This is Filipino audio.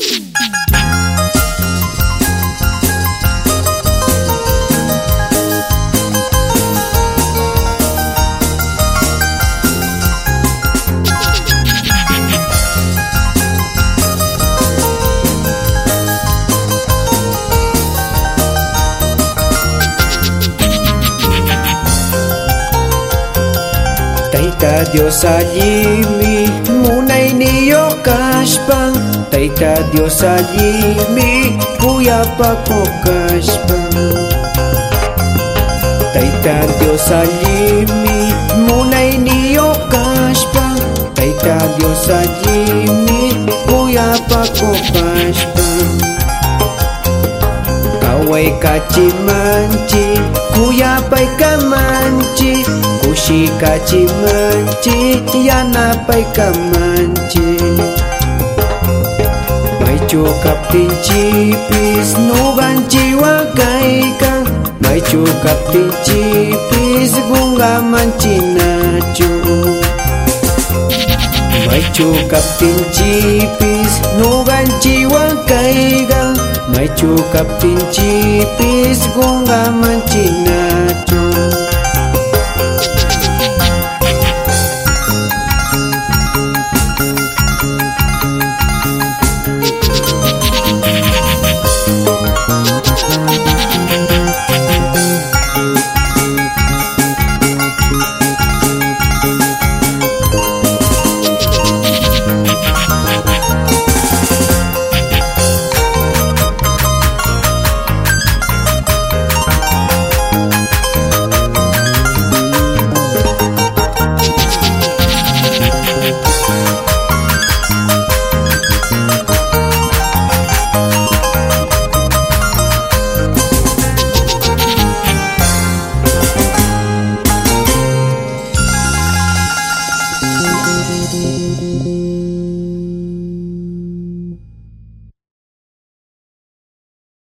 Boom. Taita Dios allimi munay niyo kashpang Taita Dios allimi kuya pako kashpang Taita Dios allimi munay niyo kashpang Taita Dios allimi kuya pako kashpang Kaway kachimanchi kuya pay chi shika chi man chi manchi yana pai chi, mai chukap tinchi pis no ganchi wa kaika mai chukap tinchi pis gunga manchi nachu mai chukap tinchi pis no ganchi wa kaika mai chu gặp tin tinchi pis gunga manchi nachu Música